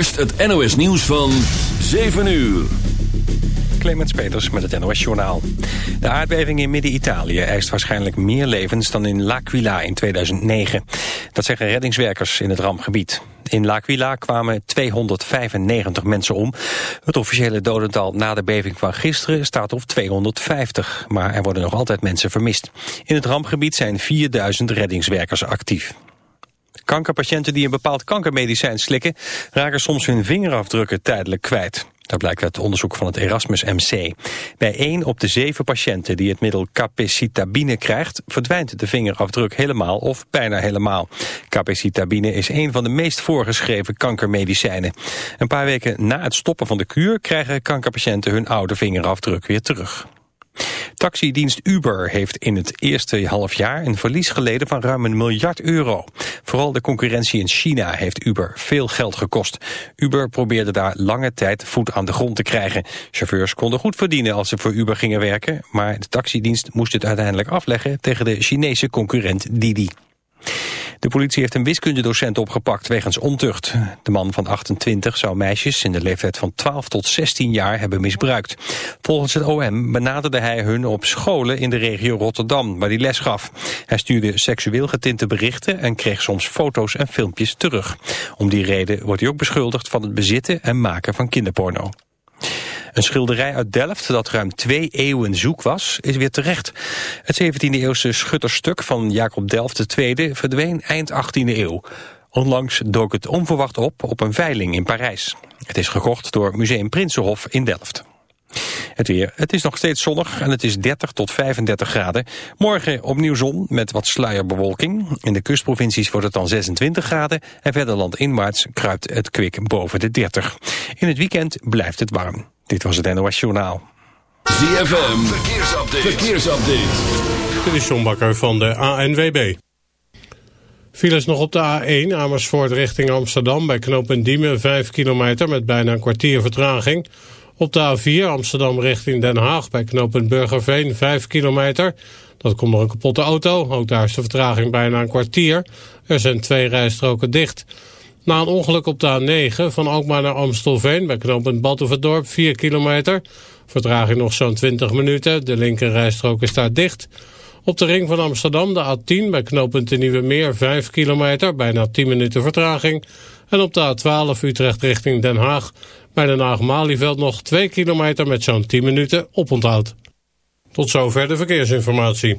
het NOS nieuws van 7 uur. Clemens Peters met het NOS Journaal. De aardbeving in Midden-Italië eist waarschijnlijk meer levens dan in L'Aquila in 2009. Dat zeggen reddingswerkers in het rampgebied. In L'Aquila kwamen 295 mensen om. Het officiële dodental na de beving van gisteren staat op 250. Maar er worden nog altijd mensen vermist. In het rampgebied zijn 4000 reddingswerkers actief. Kankerpatiënten die een bepaald kankermedicijn slikken... raken soms hun vingerafdrukken tijdelijk kwijt. Dat blijkt uit onderzoek van het Erasmus MC. Bij 1 op de 7 patiënten die het middel capecitabine krijgt... verdwijnt de vingerafdruk helemaal of bijna helemaal. Capecitabine is een van de meest voorgeschreven kankermedicijnen. Een paar weken na het stoppen van de kuur... krijgen kankerpatiënten hun oude vingerafdruk weer terug. Taxidienst Uber heeft in het eerste half jaar een verlies geleden van ruim een miljard euro. Vooral de concurrentie in China heeft Uber veel geld gekost. Uber probeerde daar lange tijd voet aan de grond te krijgen. Chauffeurs konden goed verdienen als ze voor Uber gingen werken, maar de taxidienst moest het uiteindelijk afleggen tegen de Chinese concurrent Didi. De politie heeft een wiskundedocent opgepakt wegens ontucht. De man van 28 zou meisjes in de leeftijd van 12 tot 16 jaar hebben misbruikt. Volgens het OM benaderde hij hun op scholen in de regio Rotterdam, waar hij les gaf. Hij stuurde seksueel getinte berichten en kreeg soms foto's en filmpjes terug. Om die reden wordt hij ook beschuldigd van het bezitten en maken van kinderporno. Een schilderij uit Delft dat ruim twee eeuwen zoek was, is weer terecht. Het 17e-eeuwse schutterstuk van Jacob Delft II verdween eind 18e eeuw. Onlangs dook het onverwacht op op een veiling in Parijs. Het is gekocht door Museum Prinsenhof in Delft. Het weer. Het is nog steeds zonnig en het is 30 tot 35 graden. Morgen opnieuw zon met wat sluierbewolking. In de kustprovincies wordt het dan 26 graden en verder landinwaarts kruipt het kwik boven de 30. In het weekend blijft het warm. Dit was het NOS Journaal. ZFM, verkeersupdate. verkeersupdate. Dit is John Bakker van de ANWB. Files nog op de A1 Amersfoort richting Amsterdam bij knooppunt Diemen 5 kilometer met bijna een kwartier vertraging. Op de A4 Amsterdam richting Den Haag bij knooppunt Burgerveen 5 kilometer. Dat komt door een kapotte auto, ook daar is de vertraging bijna een kwartier. Er zijn twee rijstroken dicht. Na een ongeluk op de A9 van Alkmaar naar Amstelveen bij knooppunt Batuverdorp 4 kilometer. Vertraging nog zo'n 20 minuten, de linker rijstrook is daar dicht. Op de ring van Amsterdam de A10 bij knooppunt de Nieuwe Meer 5 kilometer, bijna 10 minuten vertraging. En op de A12 Utrecht richting Den Haag bij Den Haag-Malieveld nog 2 kilometer met zo'n 10 minuten oponthoud. Tot zover de verkeersinformatie.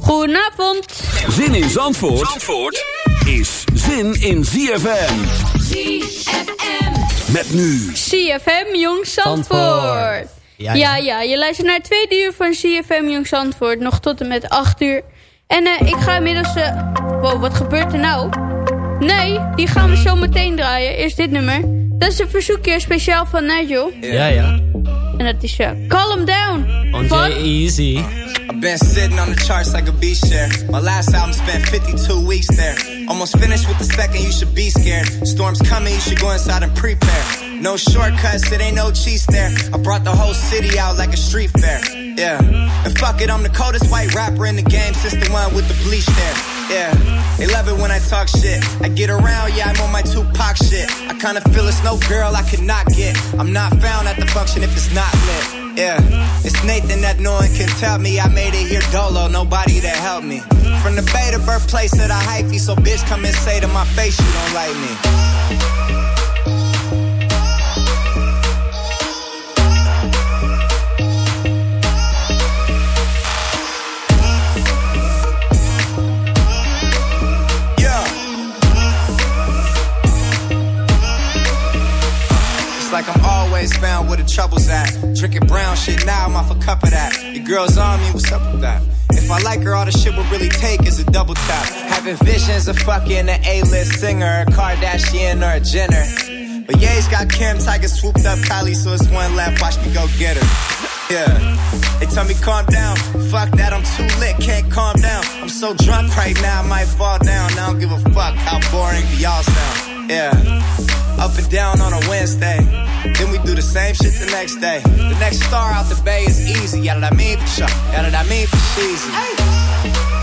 Goedenavond. Zin in Zandvoort, Zandvoort is zin in ZFM. ZFM. Met nu. CFM Jong Zandvoort. Ja ja. ja, je luistert naar het tweede uur van CFM Jong Zandvoort. Nog tot en met 8 uur. En uh, ik ga inmiddels... Uh, wow, wat gebeurt er nou? Nee, die gaan we zo meteen draaien. Eerst dit nummer. Dat is een verzoekje speciaal van Nigel. Ja, ja. En dat is uh, Calm Down. On van... Easy. Been sitting on the charts like a beach share. My last album spent 52 weeks there. Almost finished with the second, you should be scared. Storms coming, you should go inside and prepare. No shortcuts, it ain't no cheese there. I brought the whole city out like a street fair. Yeah. And fuck it, I'm the coldest white rapper in the game since the one with the bleach there. Yeah. They love it when I talk shit. I get around, yeah, I'm on my Tupac shit. I kinda feel it's no girl I could not get. I'm not found at the function if it's not lit. Yeah. It's Nathan that no one can tell me I made it here dolo, nobody to help me. From the bay to birthplace of the hyphy, so bitch come and say to my face you don't like me. The trouble's at. Drinking brown shit now, I'm off a cup of that. Your girl's on me, what's up with that? If I like her, all the shit will really take is a double tap. Having visions of fucking an A-list singer, a Kardashian or a Jenner. But he's got Kim, Tiger swooped up Kylie, so it's one left, watch me go get her. Yeah. They tell me calm down. Fuck that, I'm too lit, can't calm down. I'm so drunk right now, I might fall down. I don't give a fuck how boring y'all sound. Yeah. Up and down on a Wednesday. Then we do the same shit the next day. The next star out the bay is easy. Yeah, that I mean for sure. Yeah, that I mean for cheesy. Hey.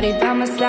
body by my side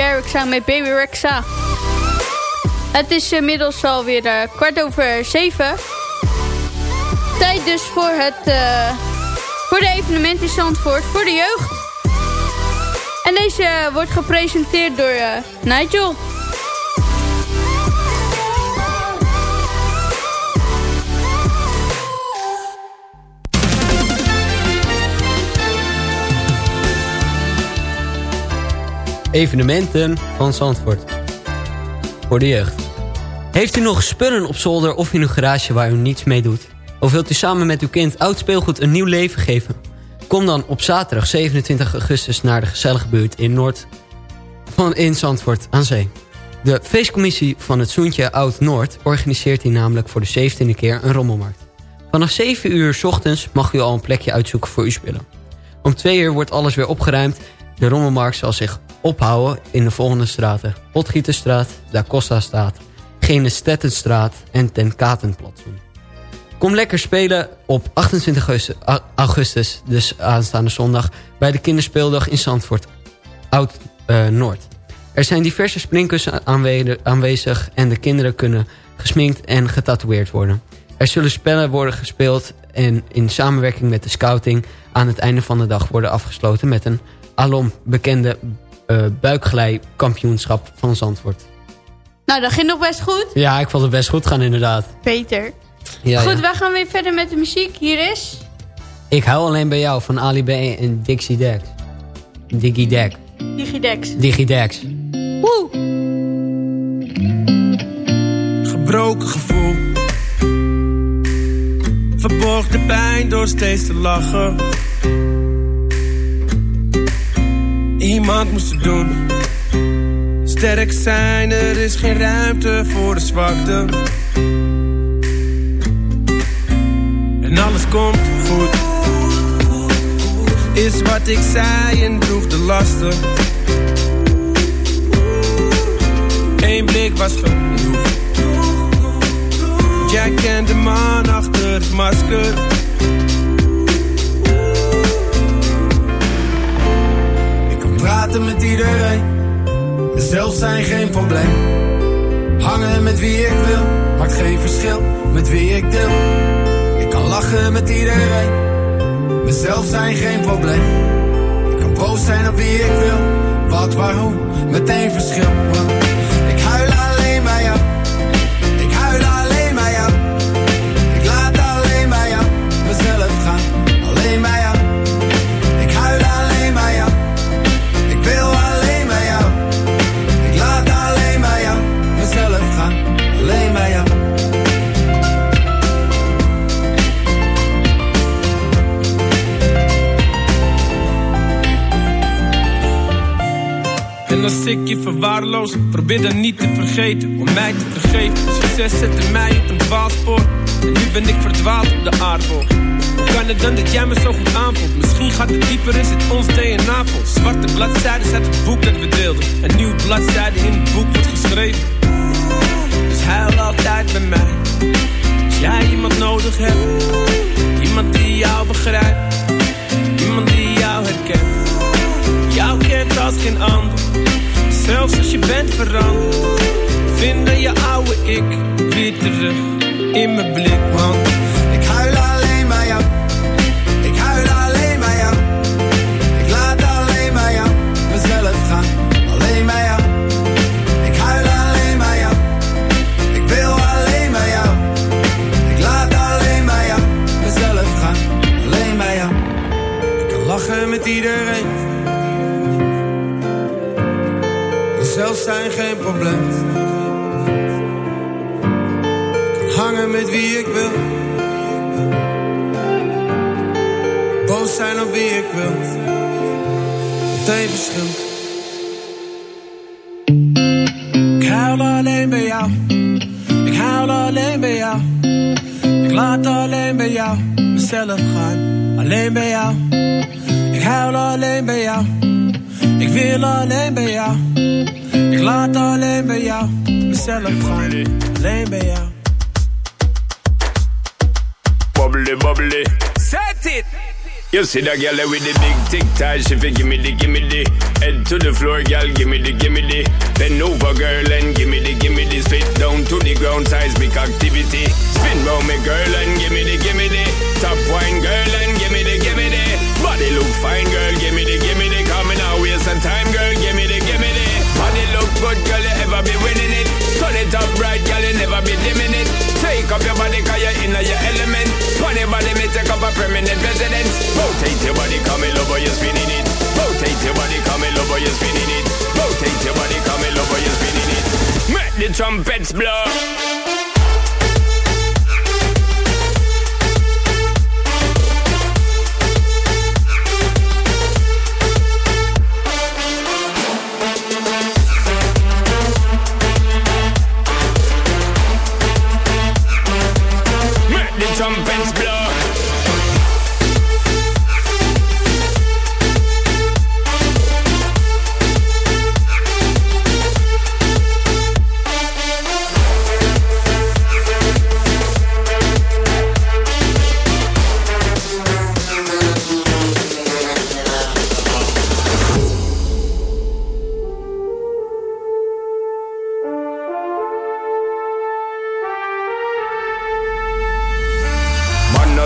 Garrix samen met Baby Rexa. Het is inmiddels alweer uh, kwart over zeven. Tijd dus voor, het, uh, voor de evenement in Zandvoort voor de jeugd. En deze uh, wordt gepresenteerd door Nigel. Evenementen van Zandvoort. Voor de jeugd. Heeft u nog spullen op zolder of in uw garage waar u niets mee doet? Of wilt u samen met uw kind oud speelgoed een nieuw leven geven? Kom dan op zaterdag 27 augustus naar de gezellige buurt in Noord van in Zandvoort aan Zee. De feestcommissie van het Zoentje Oud-Noord organiseert hier namelijk voor de 17e keer een rommelmarkt. Vanaf 7 uur s ochtends mag u al een plekje uitzoeken voor uw spullen. Om 2 uur wordt alles weer opgeruimd. De rommelmarkt zal zich ophouden in de volgende straten. Potgieterstraat, Da Costa-straat, Genestettenstraat en Ten Katenplatsoen. Kom lekker spelen op 28 augustus, dus aanstaande zondag... bij de kinderspeeldag in Zandvoort, Oud-Noord. er zijn diverse springkussen aanwezig... en de kinderen kunnen gesminkt en getatoeëerd worden. Er zullen spellen worden gespeeld... en in samenwerking met de scouting... aan het einde van de dag worden afgesloten... met een alom bekende uh, van Zandvoort. Nou, dat ging nog best goed. Ja, ik vond het best goed gaan inderdaad. Peter. Ja, goed, wij gaan weer verder met de muziek. Hier is... Ik hou alleen bij jou van Ali B en Dixie Dex. Digidex. Digidex. Digidex. Woe! Gebroken gevoel. Verborg de pijn door steeds te lachen Iemand moest het doen. Sterk zijn, er is geen ruimte voor de zwakte. En alles komt goed. Is wat ik zei en droeg de lasten. Eén blik was genoeg. Jij kent de man achter het masker. Praten met iedereen. Mezelf zijn geen probleem. Hangen met wie ik wil, maakt geen verschil met wie ik deel. Ik kan lachen met iedereen. Mezelf zijn geen probleem. Ik kan boos zijn op wie ik wil. Wat, waar, hoe, meteen verschil. Ik huil alleen bij jou. Ik huil alleen als ik je verwaarloos. Probeer dan niet te vergeten, om mij te vergeven. Succes zette mij op een dwaalspoor. En nu ben ik verdwaald op de aardbol. Hoe kan het dan dat jij me zo goed aanvoelt? Misschien gaat het dieper, is het ons DNA vol. Zwarte bladzijden uit het boek dat we deelden. Een nieuwe bladzijde in het boek wordt geschreven. Dus huil altijd bij mij. Als jij iemand nodig hebt. Iemand die jou begrijpt. Iemand die jou herkent. Jou kent als geen ander Zelfs als je bent veranderd Vinden je oude ik weer terug in mijn blik Want ik huil alleen bij jou. Ik huil alleen bij jou. Ik laat alleen bij jou mezelf gaan. Alleen bij jou. Ik huil alleen bij jou. Ik wil alleen bij jou. Ik laat alleen bij jou mezelf gaan. Alleen bij jou. Ik kan lachen met iedereen zijn geen probleem. Kan hangen met wie ik wil. Boos zijn op wie ik wil. Meteen verschil. Ik huil alleen bij jou. Ik huil alleen bij jou. Ik laat alleen bij jou mezelf gaan. Alleen bij jou. Ik huil alleen bij jou. Ik wil alleen bij jou. Ik laat alleen bij jou mezelf gaan. Alleen bij jou. Bubbly, bubbly. Set it! You see that girl with the big tic tac, she fi gimme the gimme the Head to the floor, girl, gimme the gimme the Bend over, girl, and gimme the gimme the Spit down to the ground, seismic activity Spin round me, girl, and gimme the gimme the Top wine, girl, and gimme the gimme the Body look fine, girl, gimme the gimme the Coming out, waste some time, girl, good, girl, you ever be winning it Turn it up right, girl, you never be dimming it Take up your body, cause you're in your element Funny body, me take up a permanent residence Rotate your body, come in, love, you're spinning it. Rotate your body, come in, love, you're spinning it. Rotate your body, come in, love, you're spinning it. Make the trumpets blow.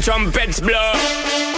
Trumpets blow.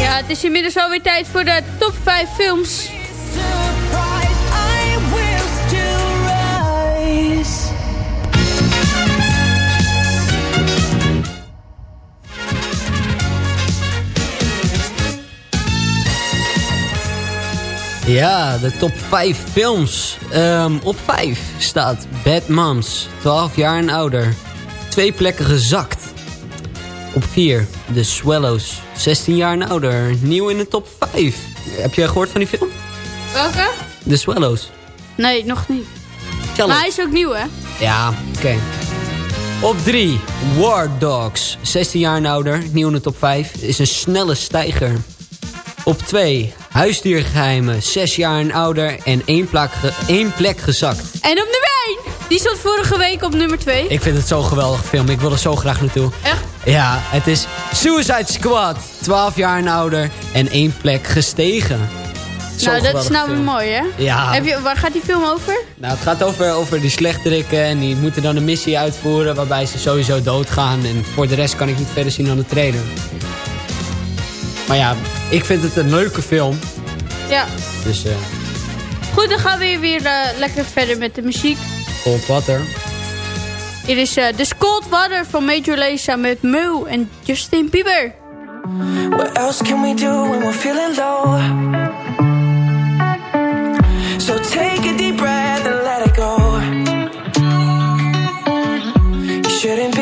Ja, het is inmiddels alweer tijd voor de top 5 films. Ja, de top 5 films. Ehm, op 5 staat Bad Moms, 12 jaar en ouder. Twee plekken gezakt. Op 4, The Swallows, 16 jaar en ouder. Nieuw in de top 5. Heb je gehoord van die film? Welke? The Swallows. Nee, nog niet. Tell Maar hij is ook nieuw, hè? Ja, oké. Op 3, War Dogs, 16 jaar en ouder. Nieuw in de top 5. Is een snelle stijger. Op 2, Huisdiergeheimen, 6 jaar en ouder. En één één plek gezakt. En op nummer 1! Die stond vorige week op nummer 2. Ik vind het zo'n geweldige film. Ik wil er zo graag naartoe. Echt? Ja, het is Suicide Squad. 12 jaar en ouder. En één plek gestegen. Nou, dat is nou weer mooi, hè? Ja. Heb je, waar gaat die film over? Nou, het gaat over, over die slechterikken. En die moeten dan een missie uitvoeren waarbij ze sowieso doodgaan. En voor de rest kan ik niet verder zien dan de trailer. Maar ja, ik vind het een leuke film. Ja. Dus eh Goed, dan gaan we hier weer eh, lekker verder met de muziek. cold water. Hier is eh The Cold Water van Major Lazer met Mew en Justin Bieber. What else can we do when we're feeling low? So take a deep breath and let it go. You shouldn't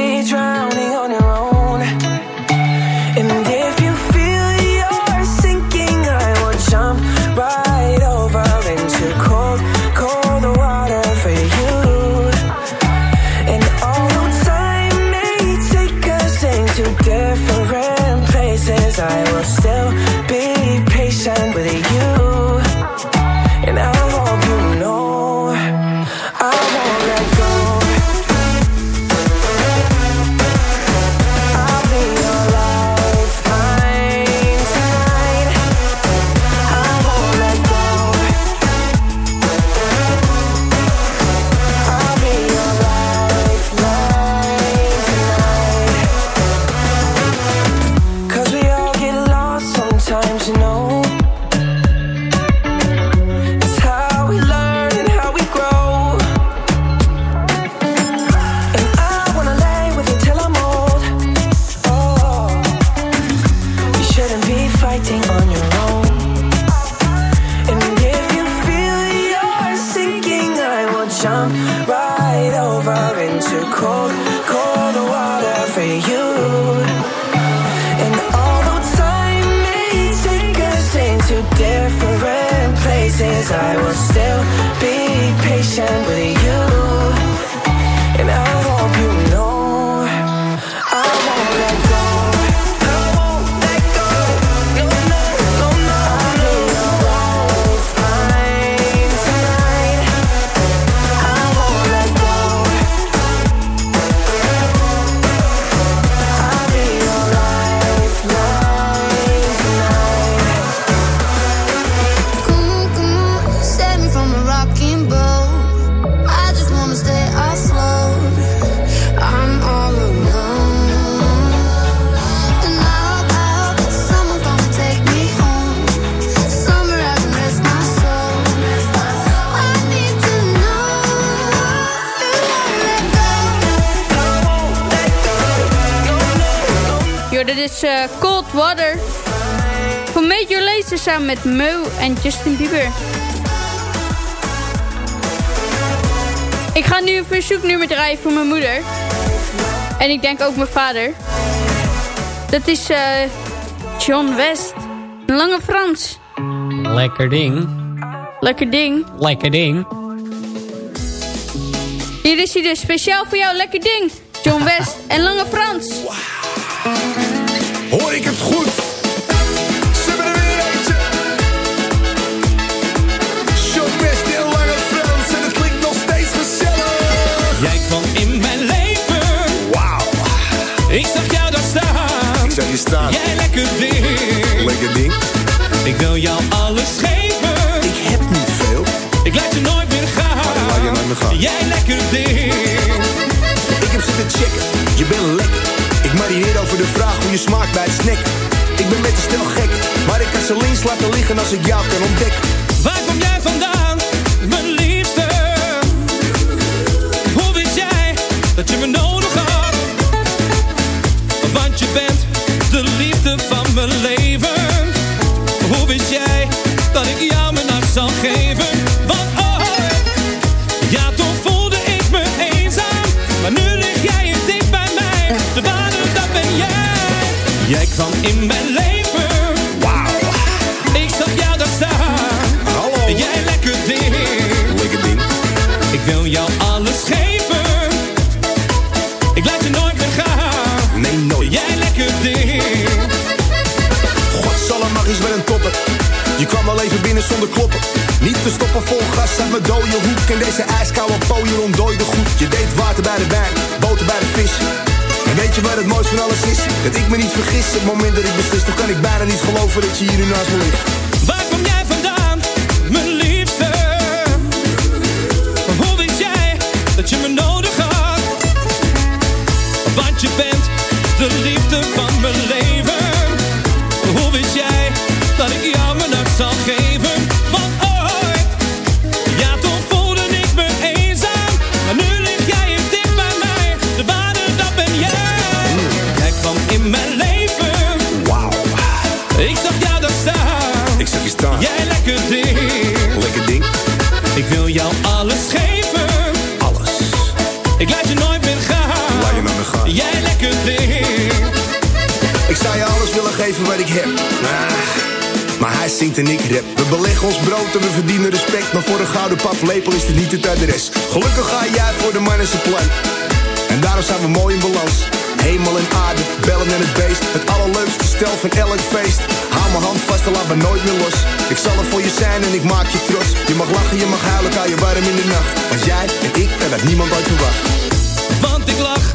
samen met Mew en Justin Bieber. Ik ga nu een verzoeknummer draaien voor mijn moeder. En ik denk ook mijn vader. Dat is eh, John West. Lange Frans. Lekker ding. Lekker ding. Lekker ding. Hier is hij dus speciaal voor jou. Lekker ding. John West en Lange Frans. Hoor ik het goed? Ik zag jou daar staan. Ik zag je staan. Jij lekker ding. Lekker ding. Ik wil jou alles geven. Ik heb niet veel. Ik laat je nooit meer gaan. Maar dan laat je nooit meer gaan. Jij lekker ding. Ik heb zitten checken, je bent lekker. Ik marineer over de vraag hoe je smaakt bij het snack. Ik ben met de stel gek, maar ik kan ze links laten liggen als ik jou kan ontdekken. Waar kom jij vandaan, in mijn leven. Wauw. Ik zag jou daar staan. Hallo. Jij lekker ding. Lekker ding. Ik wil jou alles geven. Ik laat je nooit meer gaan. Nee, nooit. Jij lekker ding. Godsalle magisch met een topper. Je kwam al even binnen zonder kloppen. Niet te stoppen vol gas uit mijn dode hoek. En deze ijskoude pooier ontdooide goed. Je deed water bij de wijn, boter bij de vis. En weet je wat het mooiste van alles is? Dat ik me niet vergis. Het moment dat ik beslis, toch kan ik bijna niet geloven dat je hier nu naast me ligt. Ik zou je alles willen geven wat ik heb. Ah, maar hij zingt en ik rap. We beleggen ons brood en we verdienen respect. Maar voor een gouden paplepel is dit niet het adres. Gelukkig ga jij voor de man en zijn plan. En daarom zijn we mooi in balans. Hemel en aarde, bellen en het beest. Het allerleukste stel van elk feest. Hou mijn hand vast en laat me nooit meer los. Ik zal er voor je zijn en ik maak je trots. Je mag lachen, je mag huilen, kan je warm in de nacht. Want jij en ik, dat niemand ooit verwacht. Want ik lach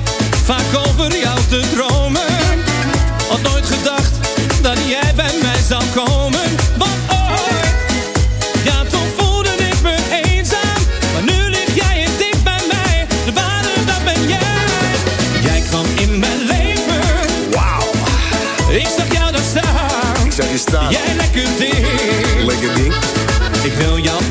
vaak over jou te dromen. Had nooit gedacht dat jij bij mij zou komen. Want ooit, ja toen voelde ik me eenzaam. Maar nu lig jij in dicht bij mij. De ware, dat ben jij. Jij kwam in mijn leven. Wauw. Ik zag jou daar staan. Ik zag je staan. Jij lekker ding. Lekker ding. Ik wil jou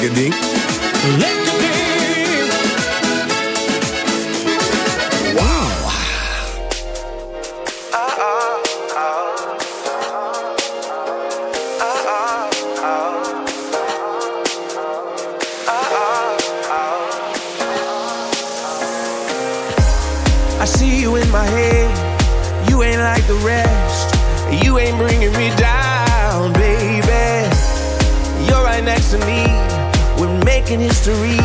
ding. Lekker ding. Lekker ding. History.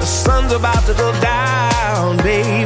The sun's about to go down, baby.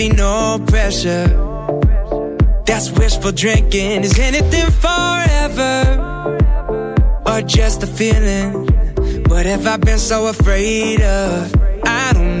Be no pressure. That's wishful drinking. Is anything forever? Or just a feeling? What have I been so afraid of? I don't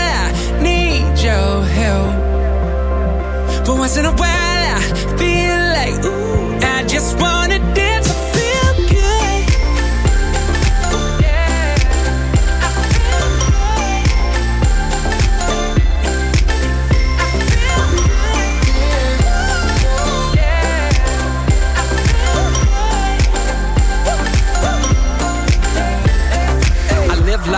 your help. But once in a while, I feel like, ooh, I just wanna dance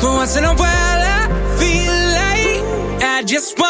But once in a while, I feel like I just wanna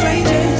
strangers.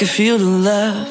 I can feel the love.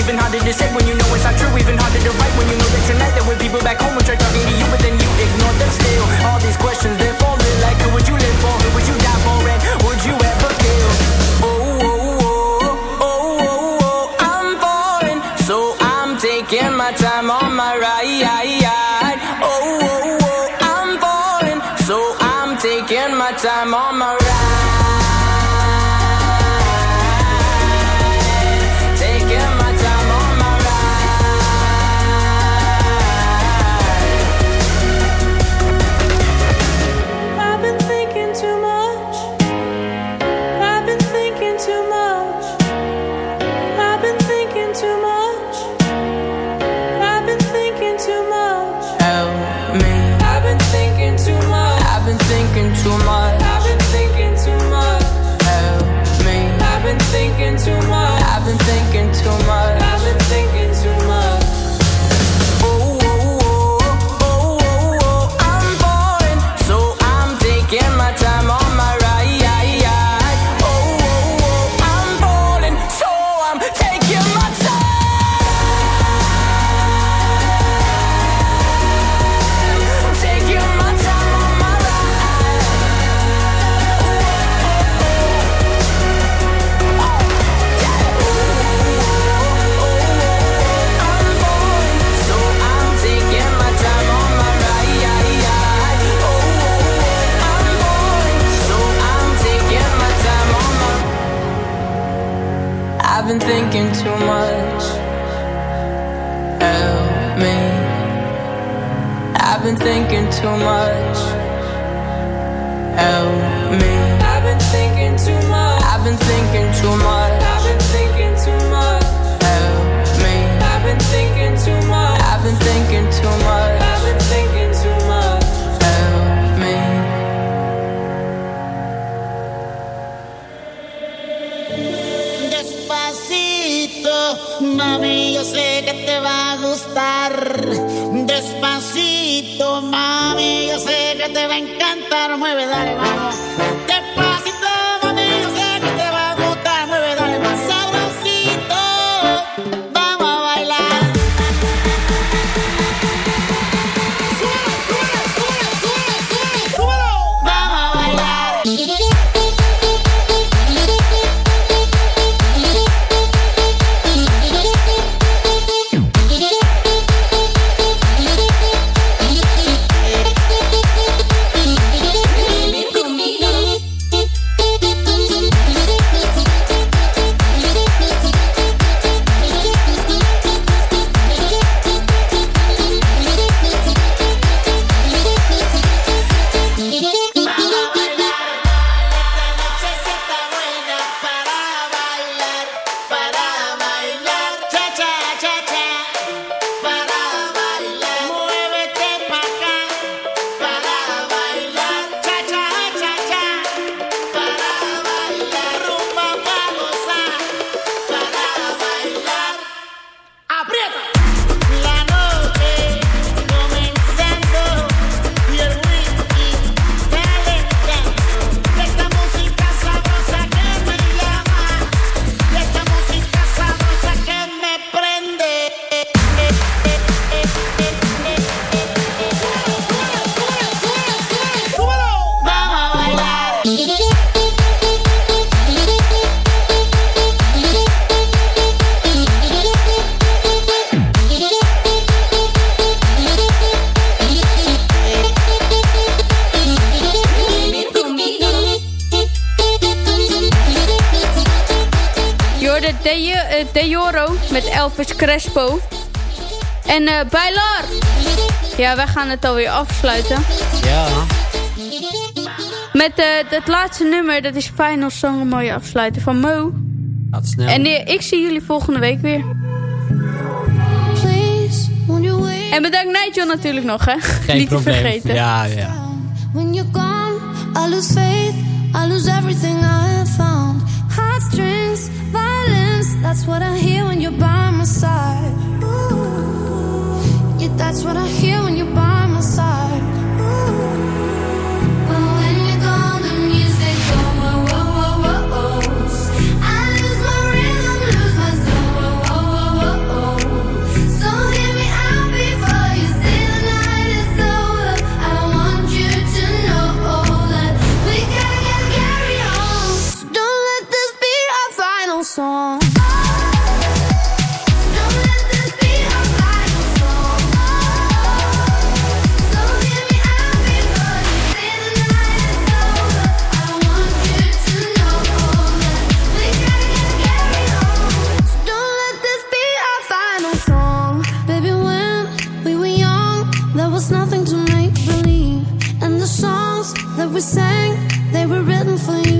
Even harder to say when you know it's not true. Even help me. I've been thinking too much. I've been thinking too much. is Crespo. En uh, Ja, wij gaan het alweer afsluiten. Ja. Met eh, uh, dat laatste nummer, dat is Final Song, een mooie afsluiten van Mo. Snel. En uh, ik zie jullie volgende week weer. En bedankt Nigel natuurlijk nog, hè. Geen Niet probleem. te vergeten. Ja, ja. When gone, I lose faith, I lose everything I found. That's what I hear when you're by my side. Yeah, that's what I hear when you're by my side. we sang, they were written for you.